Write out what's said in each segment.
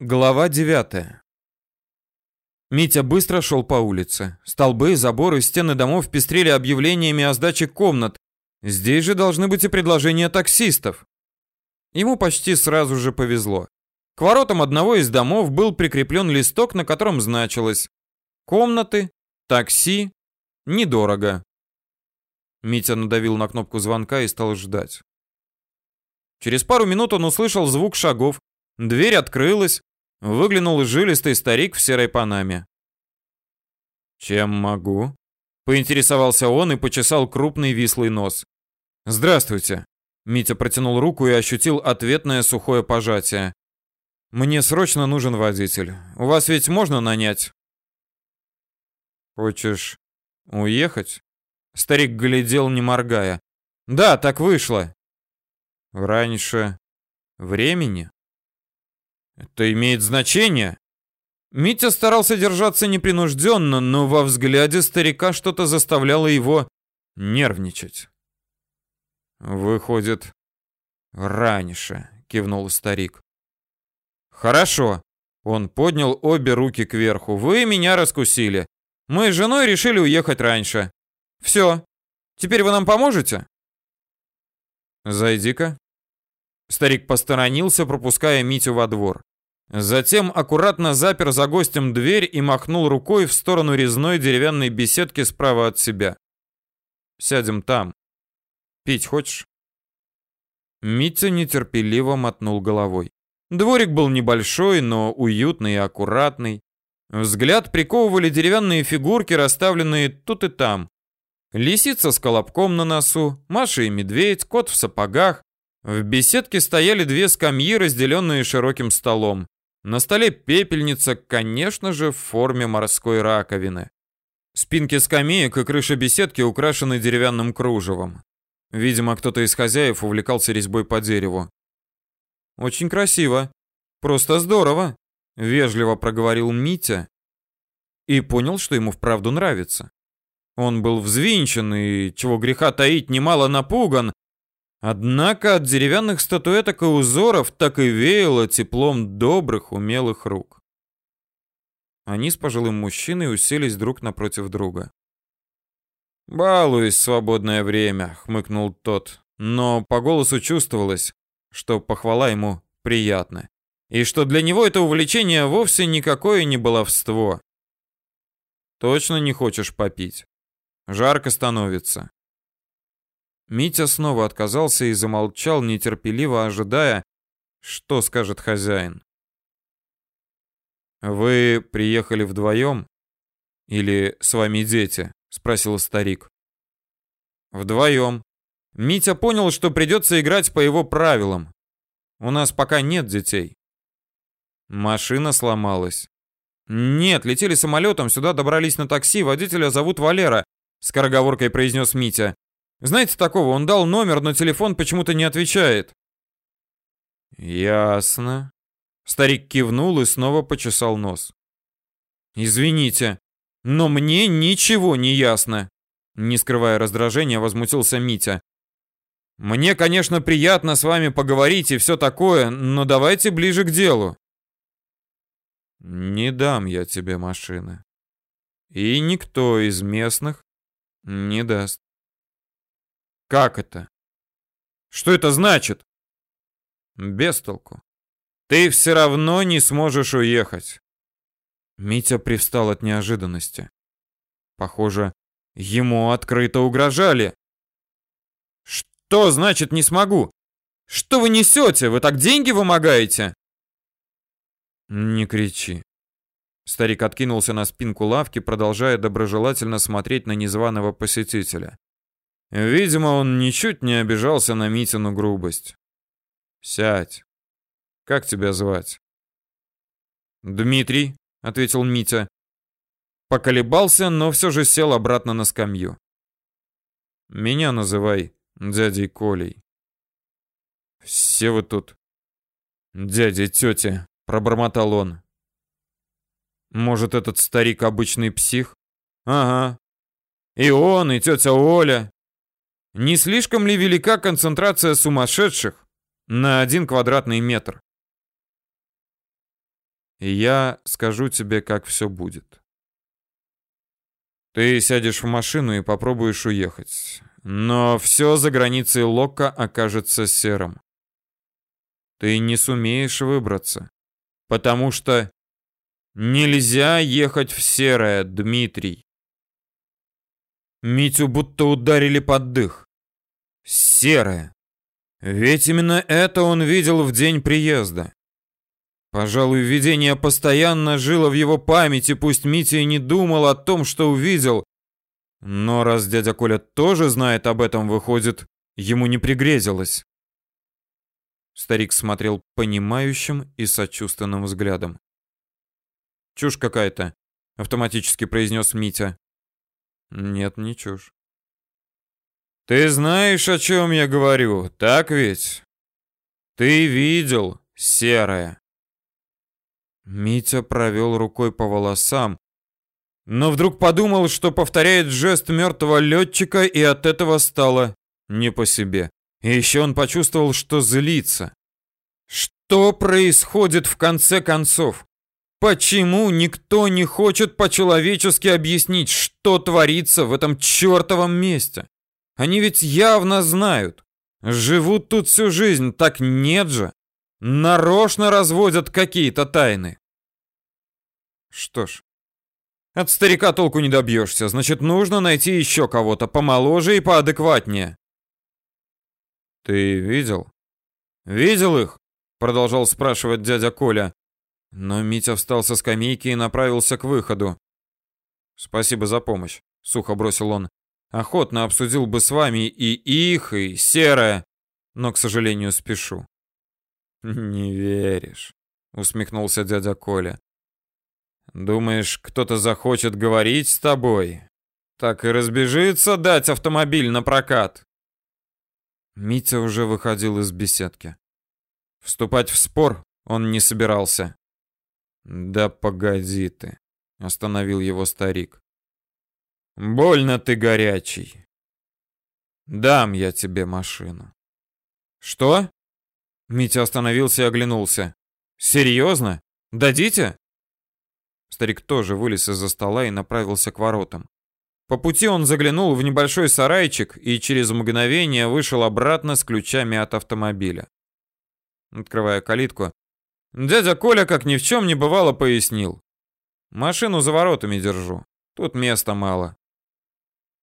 Глава 9. Митя быстро шел по улице. Столбы, заборы, стены домов пестрели объявлениями о сдаче комнат. Здесь же должны быть и предложения таксистов. Ему почти сразу же повезло. К воротам одного из домов был прикреплен листок, на котором значилось «Комнаты, такси, недорого». Митя надавил на кнопку звонка и стал ждать. Через пару минут он услышал звук шагов, дверь открылась, Выглянул жилистый старик в серой панаме. «Чем могу?» — поинтересовался он и почесал крупный вислый нос. «Здравствуйте!» — Митя протянул руку и ощутил ответное сухое пожатие. «Мне срочно нужен водитель. У вас ведь можно нанять?» «Хочешь уехать?» Старик глядел, не моргая. «Да, так вышло». «Раньше времени?» Это имеет значение. Митя старался держаться непринужденно, но во взгляде старика что-то заставляло его нервничать. Выходит, раньше, кивнул старик. Хорошо. Он поднял обе руки кверху. Вы меня раскусили. Мы с женой решили уехать раньше. Все. Теперь вы нам поможете? Зайди-ка. Старик посторонился, пропуская Митю во двор. Затем аккуратно запер за гостем дверь и махнул рукой в сторону резной деревянной беседки справа от себя. «Сядем там. Пить хочешь?» Митя нетерпеливо мотнул головой. Дворик был небольшой, но уютный и аккуратный. Взгляд приковывали деревянные фигурки, расставленные тут и там. Лисица с колобком на носу, Маша и медведь, кот в сапогах. В беседке стояли две скамьи, разделенные широким столом. На столе пепельница, конечно же, в форме морской раковины. Спинки скамеек и крыша беседки украшены деревянным кружевом. Видимо, кто-то из хозяев увлекался резьбой по дереву. Очень красиво. Просто здорово, вежливо проговорил Митя и понял, что ему вправду нравится. Он был взвинчен и, чего греха таить, немало напуган, Однако от деревянных статуэток и узоров так и веяло теплом добрых, умелых рук. Они с пожилым мужчиной уселись друг напротив друга. «Балуюсь свободное время», — хмыкнул тот, но по голосу чувствовалось, что похвала ему приятна, и что для него это увлечение вовсе никакое не баловство. «Точно не хочешь попить? Жарко становится». Митя снова отказался и замолчал, нетерпеливо ожидая, что скажет хозяин. «Вы приехали вдвоем? Или с вами дети?» — спросил старик. «Вдвоем. Митя понял, что придется играть по его правилам. У нас пока нет детей». Машина сломалась. «Нет, летели самолетом, сюда добрались на такси, водителя зовут Валера», — скороговоркой произнес Митя. Знаете такого, он дал номер, но телефон почему-то не отвечает. Ясно. Старик кивнул и снова почесал нос. Извините, но мне ничего не ясно. Не скрывая раздражения, возмутился Митя. Мне, конечно, приятно с вами поговорить и все такое, но давайте ближе к делу. Не дам я тебе машины. И никто из местных не даст. Как это? Что это значит? Без толку. Ты все равно не сможешь уехать. Митя привстал от неожиданности. Похоже, ему открыто угрожали. Что значит не смогу? Что вы несете? Вы так деньги вымогаете? Не кричи. Старик откинулся на спинку лавки, продолжая доброжелательно смотреть на незваного посетителя. Видимо, он ничуть не обижался на Митину грубость. «Сядь. Как тебя звать?» «Дмитрий», — ответил Митя. Поколебался, но все же сел обратно на скамью. «Меня называй дядей Колей». «Все вы тут...» «Дядя, тетя», — пробормотал он. «Может, этот старик обычный псих?» «Ага. И он, и тетя Оля, не слишком ли велика концентрация сумасшедших на один квадратный метр? я скажу тебе, как все будет. Ты сядешь в машину и попробуешь уехать. Но все за границей Локка окажется серым. Ты не сумеешь выбраться, потому что нельзя ехать в серое, Дмитрий. Митю будто ударили под дых. Серое. Ведь именно это он видел в день приезда. Пожалуй, видение постоянно жило в его памяти, пусть Митя и не думал о том, что увидел. Но раз дядя Коля тоже знает об этом, выходит, ему не пригрезилось. Старик смотрел понимающим и сочувственным взглядом. «Чушь какая-то», — автоматически произнес Митя. «Нет, не чушь». «Ты знаешь, о чем я говорю, так ведь? Ты видел, серое. Митя провел рукой по волосам, но вдруг подумал, что повторяет жест мертвого летчика, и от этого стало не по себе. И еще он почувствовал, что злится. Что происходит в конце концов? Почему никто не хочет по-человечески объяснить, что творится в этом чертовом месте? Они ведь явно знают. Живут тут всю жизнь, так нет же. Нарочно разводят какие-то тайны. Что ж, от старика толку не добьешься, значит, нужно найти еще кого-то помоложе и поадекватнее. Ты видел? Видел их? Продолжал спрашивать дядя Коля. Но Митя встал со скамейки и направился к выходу. Спасибо за помощь, сухо бросил он. Охотно обсудил бы с вами и их, и серое, но, к сожалению, спешу. Не веришь, усмехнулся дядя Коля. Думаешь, кто-то захочет говорить с тобой? Так и разбежится дать автомобиль на прокат. Митя уже выходил из беседки. Вступать в спор он не собирался. Да погоди ты, остановил его старик. Больно ты горячий. Дам я тебе машину. Что? Митя остановился и оглянулся. Серьезно? Дадите? Старик тоже вылез из-за стола и направился к воротам. По пути он заглянул в небольшой сарайчик и через мгновение вышел обратно с ключами от автомобиля. Открывая калитку, дядя Коля, как ни в чем не бывало, пояснил. «Машину за воротами держу. Тут места мало».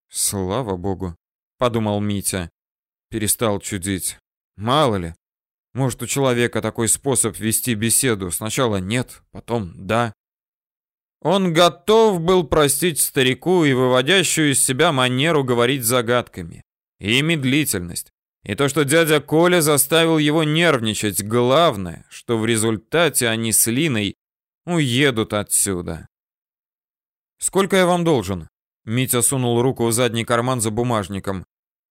«Слава богу», — подумал Митя. Перестал чудить. «Мало ли, может, у человека такой способ вести беседу. Сначала нет, потом да. Он готов был простить старику и выводящую из себя манеру говорить загадками. И медлительность. И то, что дядя Коля заставил его нервничать. Главное, что в результате они с Линой уедут отсюда. «Сколько я вам должен?» Митя сунул руку в задний карман за бумажником.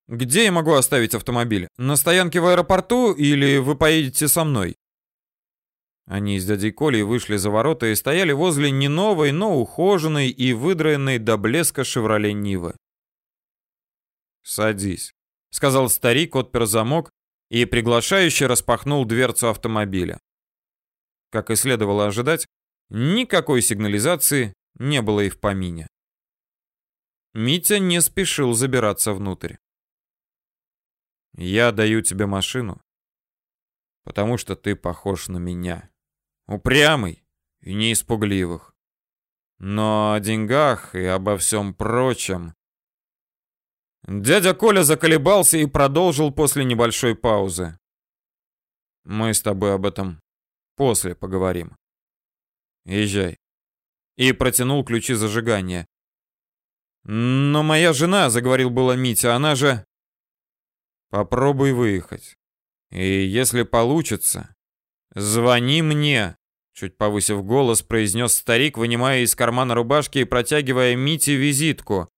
Где я могу оставить автомобиль? На стоянке в аэропорту или вы поедете со мной? Они с дядей Колей вышли за ворота и стояли возле не новой, но ухоженной и выдраенной до блеска «Шевроле Нивы». «Садись», — сказал старик, отпер замок и приглашающе распахнул дверцу автомобиля. Как и следовало ожидать, никакой сигнализации не было и в помине. Митя не спешил забираться внутрь. Я даю тебе машину, потому что ты похож на меня. Упрямый и не испугливых. Но о деньгах и обо всем прочем... Дядя Коля заколебался и продолжил после небольшой паузы. Мы с тобой об этом после поговорим. Езжай. И протянул ключи зажигания. Но моя жена, заговорил было Митя, она же... Попробуй выехать. И если получится, звони мне, чуть повысив голос, произнес старик, вынимая из кармана рубашки и протягивая Мите визитку.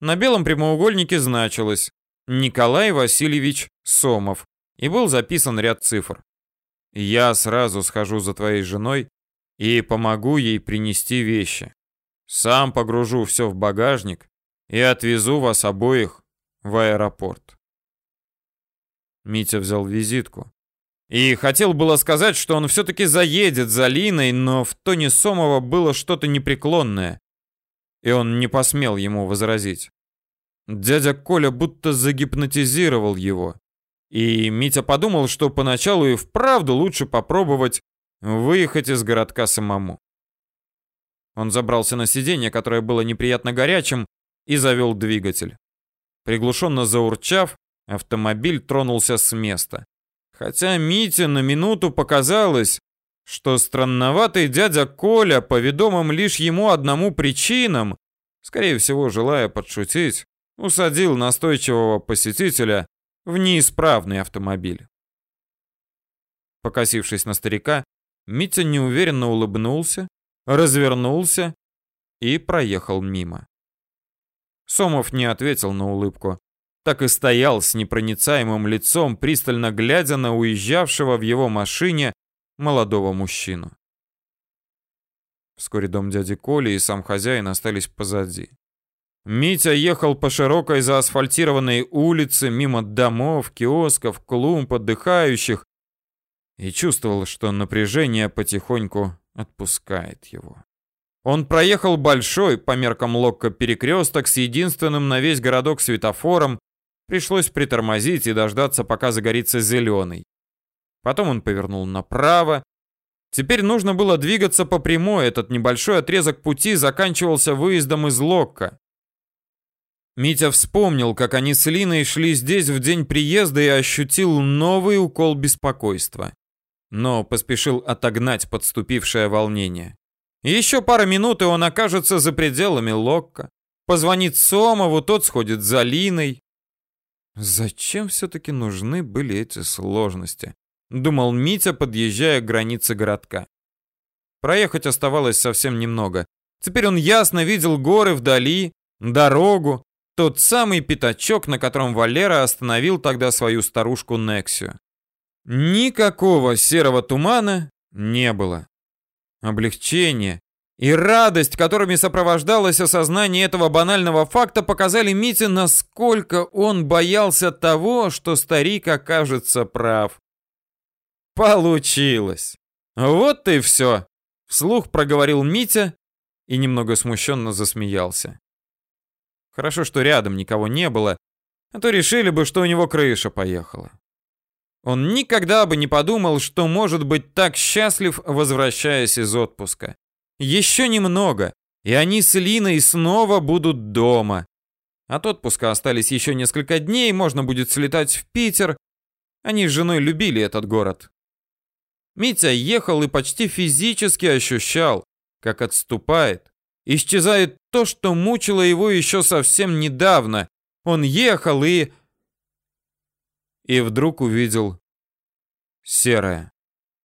На белом прямоугольнике значилось Николай Васильевич Сомов и был записан ряд цифр. Я сразу схожу за твоей женой и помогу ей принести вещи. Сам погружу все в багажник и отвезу вас обоих в аэропорт. Митя взял визитку, И хотел было сказать, что он все-таки заедет за Линой, но в тоне Сомова было что-то непреклонное. И он не посмел ему возразить. Дядя Коля будто загипнотизировал его. И Митя подумал, что поначалу и вправду лучше попробовать выехать из городка самому. Он забрался на сиденье, которое было неприятно горячим, и завел двигатель. Приглушенно заурчав, автомобиль тронулся с места. Хотя Мите на минуту показалось, что странноватый дядя Коля, по ведомым лишь ему одному причинам, скорее всего, желая подшутить, усадил настойчивого посетителя в неисправный автомобиль. Покосившись на старика, Митя неуверенно улыбнулся, развернулся и проехал мимо. Сомов не ответил на улыбку так и стоял с непроницаемым лицом, пристально глядя на уезжавшего в его машине молодого мужчину. Вскоре дом дяди Коли и сам хозяин остались позади. Митя ехал по широкой заасфальтированной улице, мимо домов, киосков, клумб, отдыхающих, и чувствовал, что напряжение потихоньку отпускает его. Он проехал большой, по меркам Локко, перекресток с единственным на весь городок светофором, Пришлось притормозить и дождаться, пока загорится зеленый. Потом он повернул направо. Теперь нужно было двигаться по прямой. Этот небольшой отрезок пути заканчивался выездом из Локка. Митя вспомнил, как они с Линой шли здесь в день приезда и ощутил новый укол беспокойства. Но поспешил отогнать подступившее волнение. Еще пара минут, и он окажется за пределами Локка. Позвонит Сомову, тот сходит за Линой. Зачем все-таки нужны были эти сложности? Думал Митя, подъезжая к границе городка. Проехать оставалось совсем немного. Теперь он ясно видел горы вдали, дорогу, тот самый пятачок, на котором Валера остановил тогда свою старушку Нексию. Никакого серого тумана не было. Облегчение, и радость, которыми сопровождалось осознание этого банального факта, показали Мите, насколько он боялся того, что старик окажется прав. Получилось. Вот и все. Вслух проговорил Митя и немного смущенно засмеялся. Хорошо, что рядом никого не было, а то решили бы, что у него крыша поехала. Он никогда бы не подумал, что может быть так счастлив, возвращаясь из отпуска. Еще немного, и они с Линой снова будут дома. От отпуска остались еще несколько дней, можно будет слетать в Питер. Они с женой любили этот город. Митя ехал и почти физически ощущал, как отступает, исчезает то, что мучило его еще совсем недавно. Он ехал и... И вдруг увидел серое.